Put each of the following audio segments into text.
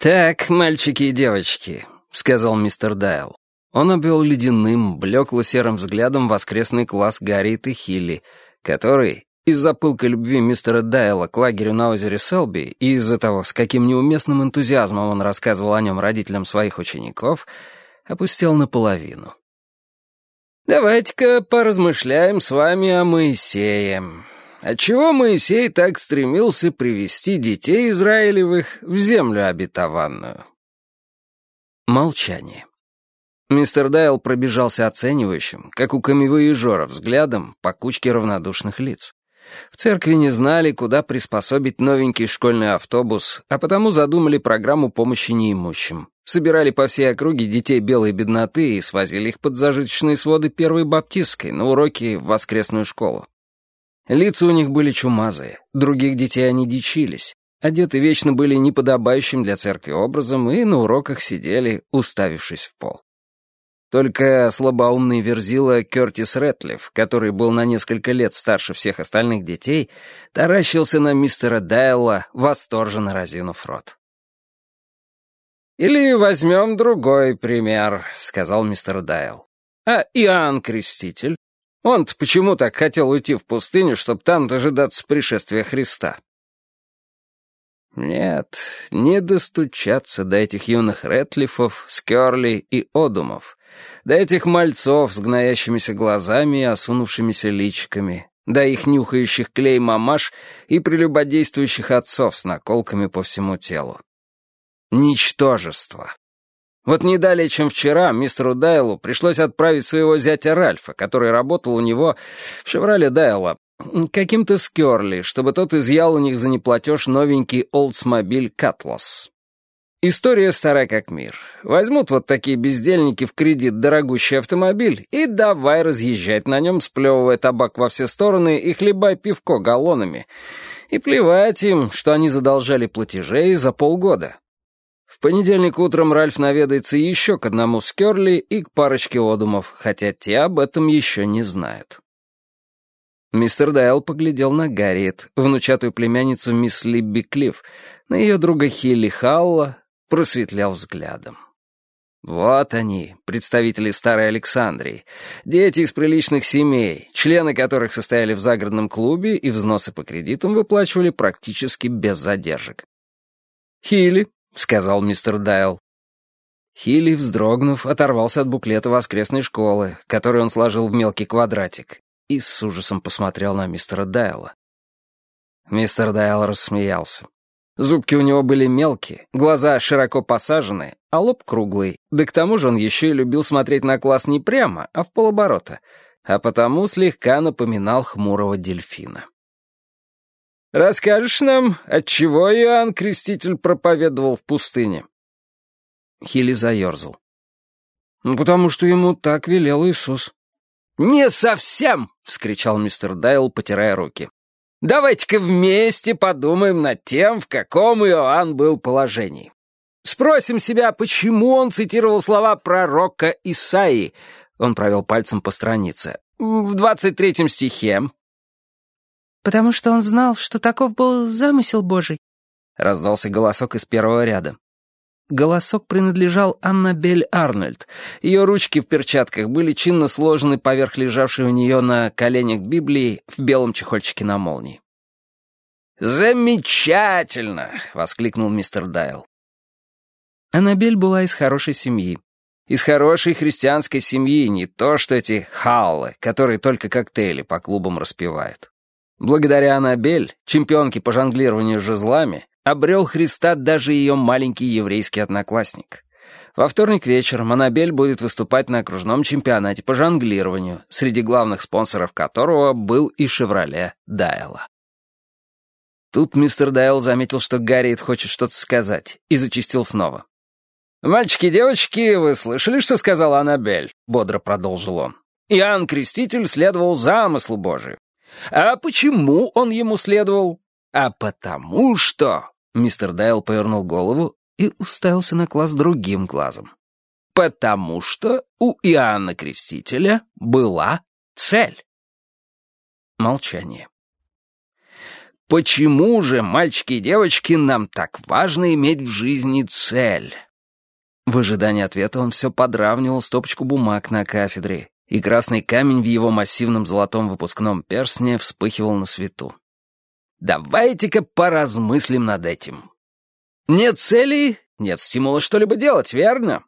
«Так, мальчики и девочки», — сказал мистер Дайл. Он обвел ледяным, блекло-серым взглядом воскресный класс Гарриет и Хилли, который, из-за пылкой любви мистера Дайла к лагерю на озере Селби и из-за того, с каким неуместным энтузиазмом он рассказывал о нем родителям своих учеников, опустил наполовину. «Давайте-ка поразмышляем с вами о Моисее. Отчего Моисей так стремился привести детей Израилевых в землю обетованную? Молчание. Мистер Дайл пробежался оценивающим, как у камевоежора, взглядом по кучке равнодушных лиц. В церкви не знали, куда приспособить новенький школьный автобус, а потому задумали программу помощи неимущим. Собирали по всей округе детей белой бедноты и свозили их под зажиточные своды первой баптистской на уроки в воскресную школу. Лица у них были чумазые, других детей они дичились. Одеты вечно были неподобающим для церкви образом и на уроках сидели, уставившись в пол. Только слабоумный верзила Кертис Рэтлиф, который был на несколько лет старше всех остальных детей, таращился на мистера Дайла, восторженно разинув рот. «Или возьмем другой пример», — сказал мистер Дайл. «А Иоанн Креститель? Он-то почему так хотел уйти в пустыню, чтобы там дожидаться пришествия Христа? Нет, не достучаться до этих юных Рэтлифов, Скерли и Одумов, до этих мальцов с гноящимися глазами и осунувшимися личиками, до их нюхающих клей мамаш и прелюбодействующих отцов с наколками по всему телу. Ничтожество. Вот не далее, чем вчера, мистеру Дайлу пришлось отправить своего зятя Ральфа, который работал у него в «Шевроле Дайла», каким-то скерли, чтобы тот изъял у них за неплатеж новенький Oldsmobile Cutlass. История старая как мир. Возьмут вот такие бездельники в кредит дорогущий автомобиль и давай разъезжать на нем, сплевывая табак во все стороны и хлебай пивко галлонами. И плевать им, что они задолжали платежей за полгода. В понедельник утром Ральф наведается еще к одному Скерли и к парочке Одумов, хотя те об этом еще не знают. Мистер Дайл поглядел на Гарриет, внучатую племянницу мисс Либби Клифф, на ее друга Хилли Халла, просветлял взглядом. Вот они, представители старой Александрии, дети из приличных семей, члены которых состояли в загородном клубе и взносы по кредитам выплачивали практически без задержек. Хилли, — сказал мистер Дайл. Хилли, вздрогнув, оторвался от буклета воскресной школы, который он сложил в мелкий квадратик, и с ужасом посмотрел на мистера Дайла. Мистер Дайл рассмеялся. Зубки у него были мелкие, глаза широко посажены, а лоб круглый, да к тому же он еще и любил смотреть на класс не прямо, а в полоборота, а потому слегка напоминал хмурого дельфина. Расскажешь нам, отчего Иоанн Креститель проповедовал в пустыне?» Хилли заерзал. «Ну, потому что ему так велел Иисус». «Не совсем!» — вскричал мистер Дайл, потирая руки. «Давайте-ка вместе подумаем над тем, в каком Иоанн был положении. Спросим себя, почему он цитировал слова пророка Исаии, он провел пальцем по странице, в двадцать третьем стихе, «Потому что он знал, что таков был замысел Божий», — раздался голосок из первого ряда. Голосок принадлежал Аннабель Арнольд. Ее ручки в перчатках были чинно сложены поверх лежавшей у нее на коленях Библии в белом чехольчике на молнии. «Замечательно!» — воскликнул мистер Дайл. Аннабель была из хорошей семьи. Из хорошей христианской семьи, не то что эти халлы, которые только коктейли по клубам распивают. Благодаря Анабель, чемпионке по жонглированию жезлами, обрел Христа даже ее маленький еврейский одноклассник. Во вторник вечером Анабель будет выступать на окружном чемпионате по жонглированию, среди главных спонсоров которого был и «Шевроле» Дайла. Тут мистер Дайл заметил, что Гарриет хочет что-то сказать, и зачистил снова. «Мальчики и девочки, вы слышали, что сказала Анабель?» — бодро продолжил он. «Иоанн Креститель следовал замыслу Божию. А почему он ему следовал? А потому что... Мистер Дайл повернул голову и уставился на класс другим глазом. Потому что у Иоанна Крестителя была цель. Молчание. Почему же, мальчики и девочки, нам так важно иметь в жизни цель? В ожидании ответа он все подравнивал стопочку бумаг на кафедре, и красный камень в его массивном золотом выпускном перстне вспыхивал на свету. Давайте-ка поразмыслим над этим. Нет цели, нет стимула что-либо делать, верно?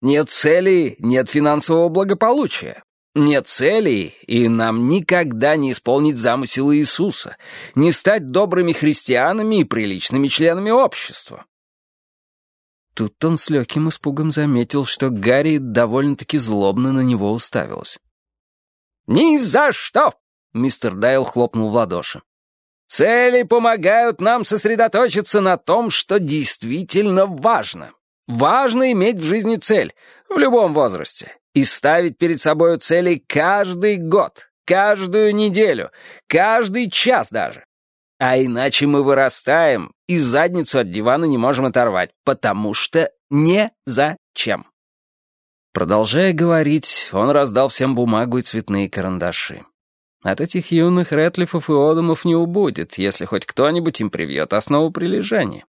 Нет цели, нет финансового благополучия. Нет целей, и нам никогда не исполнить замысел Иисуса, не стать добрыми христианами и приличными членами общества. Тут он с легким испугом заметил, что Гарри довольно-таки злобно на него уставилась. «Ни за что!» — мистер Дайл хлопнул в ладоши. «Цели помогают нам сосредоточиться на том, что действительно важно. Важно иметь в жизни цель, в любом возрасте, и ставить перед собой цели каждый год, каждую неделю, каждый час даже. А иначе мы вырастаем и задницу от дивана не можем оторвать, потому что не зачем. Продолжая говорить, он раздал всем бумагу и цветные карандаши. От этих юных Рэтлифов и Одумов не убудет, если хоть кто-нибудь им привьет основу прилежания.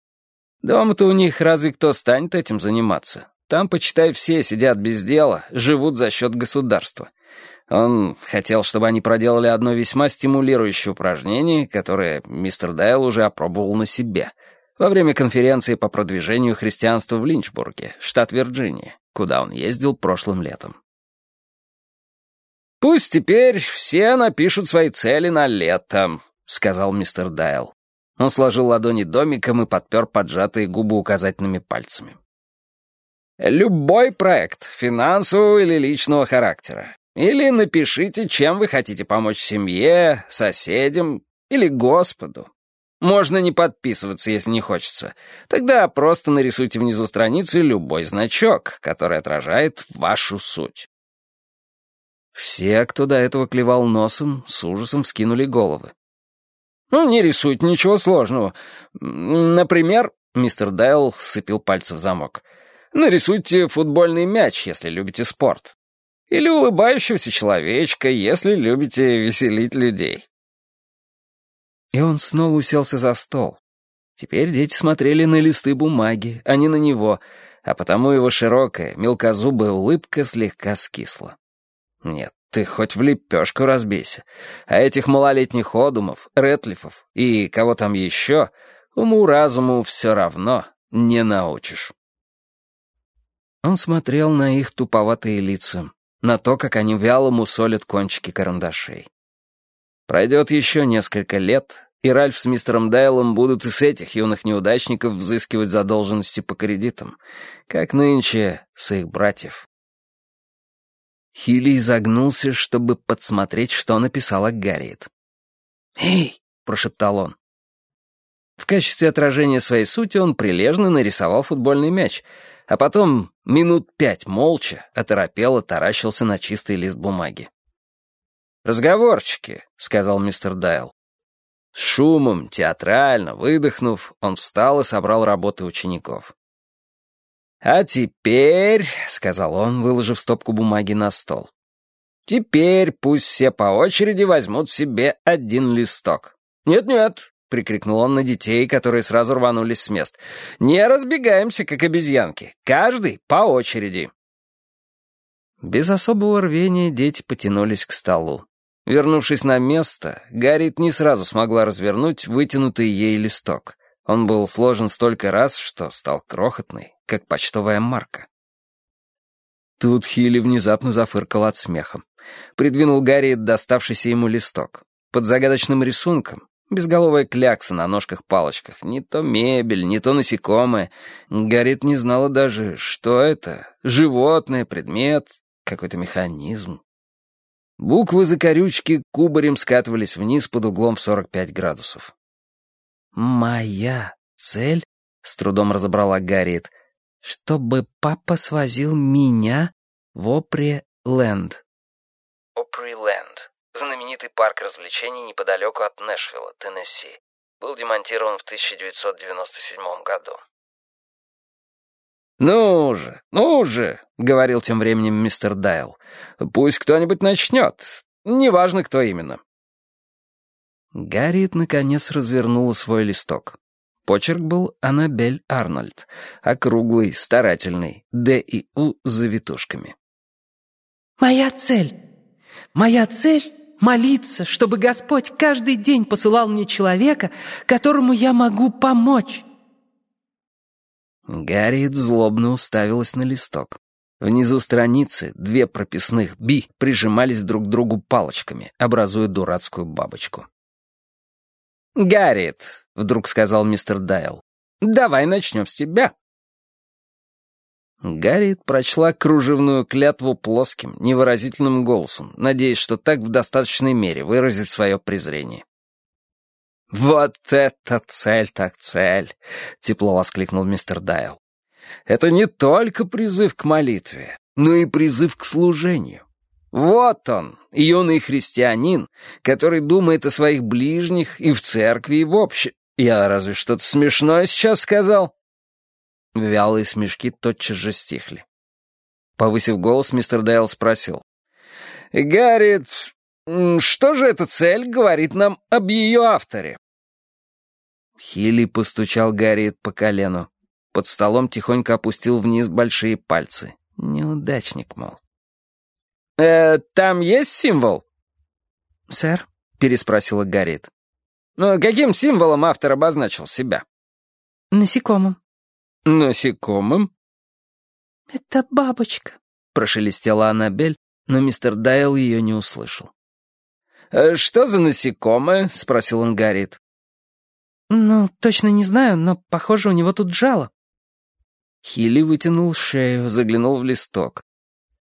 Дома-то у них разве кто станет этим заниматься? Там, почитай, все сидят без дела, живут за счет государства. Он хотел, чтобы они проделали одно весьма стимулирующее упражнение, которое мистер Дайл уже опробовал на себе, во время конференции по продвижению христианства в Линчбурге, штат Вирджиния, куда он ездил прошлым летом. «Пусть теперь все напишут свои цели на лето», — сказал мистер Дайл. Он сложил ладони домиком и подпер поджатые губы указательными пальцами. «Любой проект, финансового или личного характера, или напишите, чем вы хотите помочь семье, соседям или Господу. Можно не подписываться, если не хочется. Тогда просто нарисуйте внизу страницы любой значок, который отражает вашу суть. Все, кто до этого клевал носом, с ужасом вскинули головы. «Ну, не рисуйте ничего сложного. Например...» — мистер Дайл сцепил пальцы в замок. «Нарисуйте футбольный мяч, если любите спорт. Или улыбающегося человечка, если любите веселить людей. И он снова уселся за стол. Теперь дети смотрели на листы бумаги, а не на него, а потому его широкая, мелкозубая улыбка слегка скисла. Нет, ты хоть в лепешку разбейся. А этих малолетних одумов, ретлифов и кого там еще, уму-разуму все равно не научишь. Он смотрел на их туповатые лица, на то, как они вяло мусолят кончики карандашей. Пройдет еще несколько лет, и Ральф с мистером Дайлом будут и с этих юных неудачников взыскивать задолженности по кредитам, как нынче с их братьев. Хилли изогнулся, чтобы подсмотреть, что написала Гарриет. «Эй!» — прошептал он. В качестве отражения своей сути он прилежно нарисовал футбольный мяч — а потом минут пять молча, оторопело таращился на чистый лист бумаги. «Разговорчики», — сказал мистер Дайл. С шумом, театрально, выдохнув, он встал и собрал работы учеников. «А теперь», — сказал он, выложив стопку бумаги на стол, «теперь пусть все по очереди возьмут себе один листок. Нет-нет, прикрикнул он на детей, которые сразу рванулись с мест. «Не разбегаемся, как обезьянки. Каждый по очереди». Без особого рвения дети потянулись к столу. Вернувшись на место, Гарриет не сразу смогла развернуть вытянутый ей листок. Он был сложен столько раз, что стал крохотный, как почтовая марка. Тут Хилли внезапно зафыркал от смеха. Придвинул Гарриет доставшийся ему листок. Под загадочным рисунком, Безголовая клякса на ножках-палочках. Не то мебель, не то насекомое. Гарит не знала даже, что это. Животное, предмет, какой-то механизм. Буквы закорючки кубарем скатывались вниз под углом в 45 градусов. «Моя цель», — с трудом разобрала Гарриет, — «чтобы папа свозил меня в Опри-Ленд». Опри-Ленд знаменитый парк развлечений неподалеку от Нэшвилла, Теннесси. Был демонтирован в 1997 году. «Ну же, ну же», — говорил тем временем мистер Дайл. «Пусть кто-нибудь начнет. Неважно, кто именно». Гарриет, наконец, развернула свой листок. Почерк был Аннабель Арнольд, округлый, старательный, Д и У с завитушками. «Моя цель! Моя цель — молиться, чтобы Господь каждый день посылал мне человека, которому я могу помочь!» Гарриет злобно уставилась на листок. Внизу страницы две прописных «би» прижимались друг к другу палочками, образуя дурацкую бабочку. «Гарриет», — вдруг сказал мистерДайл, — «давай начнем с тебя». Гарриет прочла кружевную клятву плоским, невыразительным голосом, надеясь, что так в достаточной мере выразит свое презрение. «Вот это цель так цель!» — тепло воскликнул мистер Дайл. «Это не только призыв к молитве, но и призыв к служению. Вот он, юный христианин, который думает о своих ближних и в церкви, и в общем. Я разве что-то смешное сейчас сказал?» Вялые смешки тотчас же стихли. Повысив голос, мистер Дайл спросил. «Гарриет, что же эта цель говорит нам об ее авторе?» Хилли постучал Гарриет по колену. Под столом тихонько опустил вниз большие пальцы. Неудачник, мол. «Э, там есть символ?» «Сэр?» — переспросила Гарриет. «Ну, каким символом автор обозначил себя?» «Насекомым». «Насекомым?» «Это бабочка», — прошелестела Аннабель, но мистер Дайл ее не услышал. «Э, «Что за насекомое?» — спросил он Гарриет. «Ну, точно не знаю, но, похоже, у него тут жало». Хилли вытянул шею, заглянул в листок.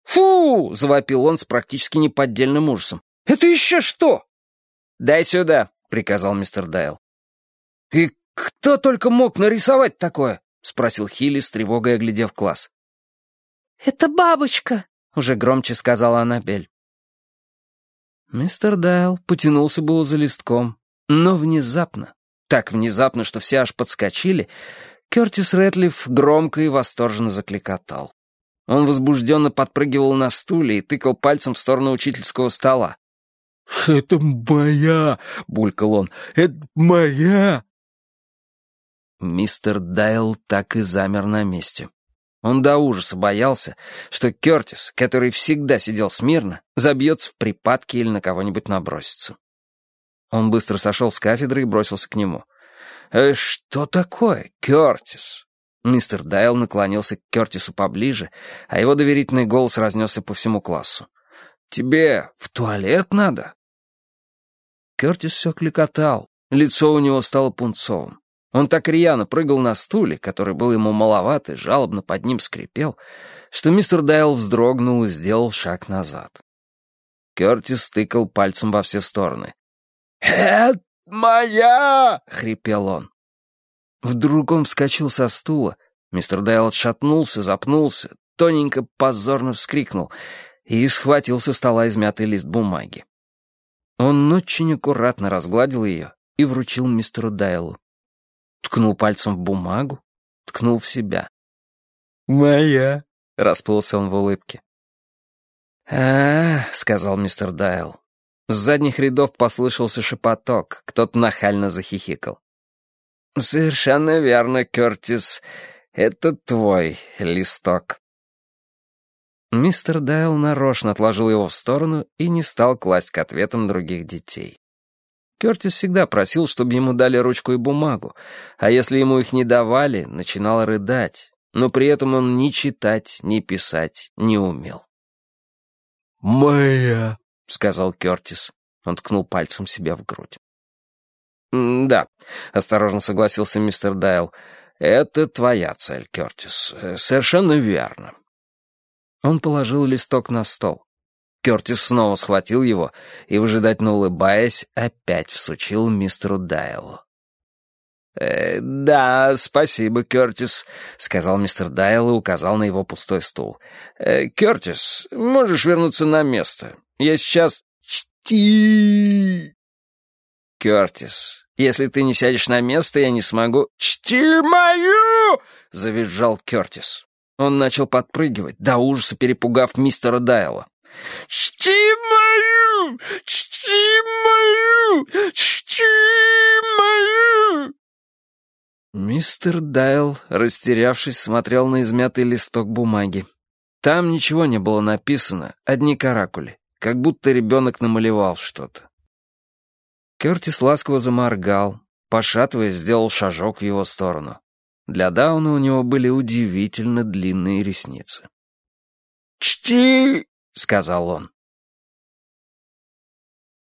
«Фу!» — завопил он с практически неподдельным ужасом. «Это еще что?» «Дай сюда», — приказал мистер Дайл. «И кто только мог нарисовать такое?» — спросил Хилли с тревогой, оглядев класс. «Это бабочка», — уже громче сказала Аннабель. Мистер Дайл потянулся было за листком, но внезапно, так внезапно, что все аж подскочили, Кертис Рэтлиф громко и восторженно закликотал. Он возбужденно подпрыгивал на стуле и тыкал пальцем в сторону учительского стола. «Это моя!» — булькал он. «Это моя!» Мистер Дайл так и замер на месте. Он до ужаса боялся, что Кертис, который всегда сидел смирно, забьется в припадке или на кого-нибудь набросится. Он быстро сошел с кафедры и бросился к нему. «Э, «Что такое, Кертис?» Мистер Дайл наклонился к Кертису поближе, а его доверительный голос разнесся по всему классу. «Тебе в туалет надо?» Кертис все кликотал, лицо у него стало пунцовым. Он так рьяно прыгал на стуле, который был ему маловат и жалобно под ним скрипел, что мистер Дайл вздрогнул и сделал шаг назад. Кертис тыкал пальцем во все стороны. «Это моя!» — хрипел он. Вдруг он вскочил со стула. Мистер Дайл отшатнулся, запнулся, тоненько позорно вскрикнул и схватил со стола измятый лист бумаги. Он очень аккуратно разгладил ее и вручил мистеру Дайлу. Ткнул пальцем в бумагу, ткнул в себя. «Моя», — расплылся он в улыбке. «А, — сказал мистер Дайл. С задних рядов послышался шепоток, кто-то нахально захихикал. «Совершенно верно, Кертис. Это твой листок». Мистер Дайл нарочно отложил его в сторону и не стал класть к ответам других детей. Кертис всегда просил, чтобы ему дали ручку и бумагу, а если ему их не давали, начинал рыдать, но при этом он ни читать, ни писать не умел. «Моя», — сказал Кертис. Он ткнул пальцем себя в грудь. «Да», — осторожно согласился мистер Дайл. «Это твоя цель, Кертис. Совершенно верно». Он положил листок на стол. Кертис снова схватил его и, выжидательно улыбаясь, опять всучил мистеру Дайлу. «Э, «Да, спасибо, Кертис», — сказал мистер Дайл и указал на его пустой стул. «Э, «Кертис, можешь вернуться на место. Я сейчас...» «Чти!» «Кертис, если ты не сядешь на место, я не смогу...» «Чти мою!» — завизжал Кертис. Он начал подпрыгивать, до ужаса перепугав мистера Дайла. «Чти мою! Чти мою! Чти мою!» Мистер Дайл, растерявшись, смотрел на измятый листок бумаги. Там ничего не было написано, одни каракули, как будто ребенок намалевал что-то. Кертис ласково заморгал, пошатываясь, сделал шажок в его сторону. Для Дауна у него были удивительно длинные ресницы. «Чти!» — сказал он.